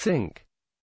think.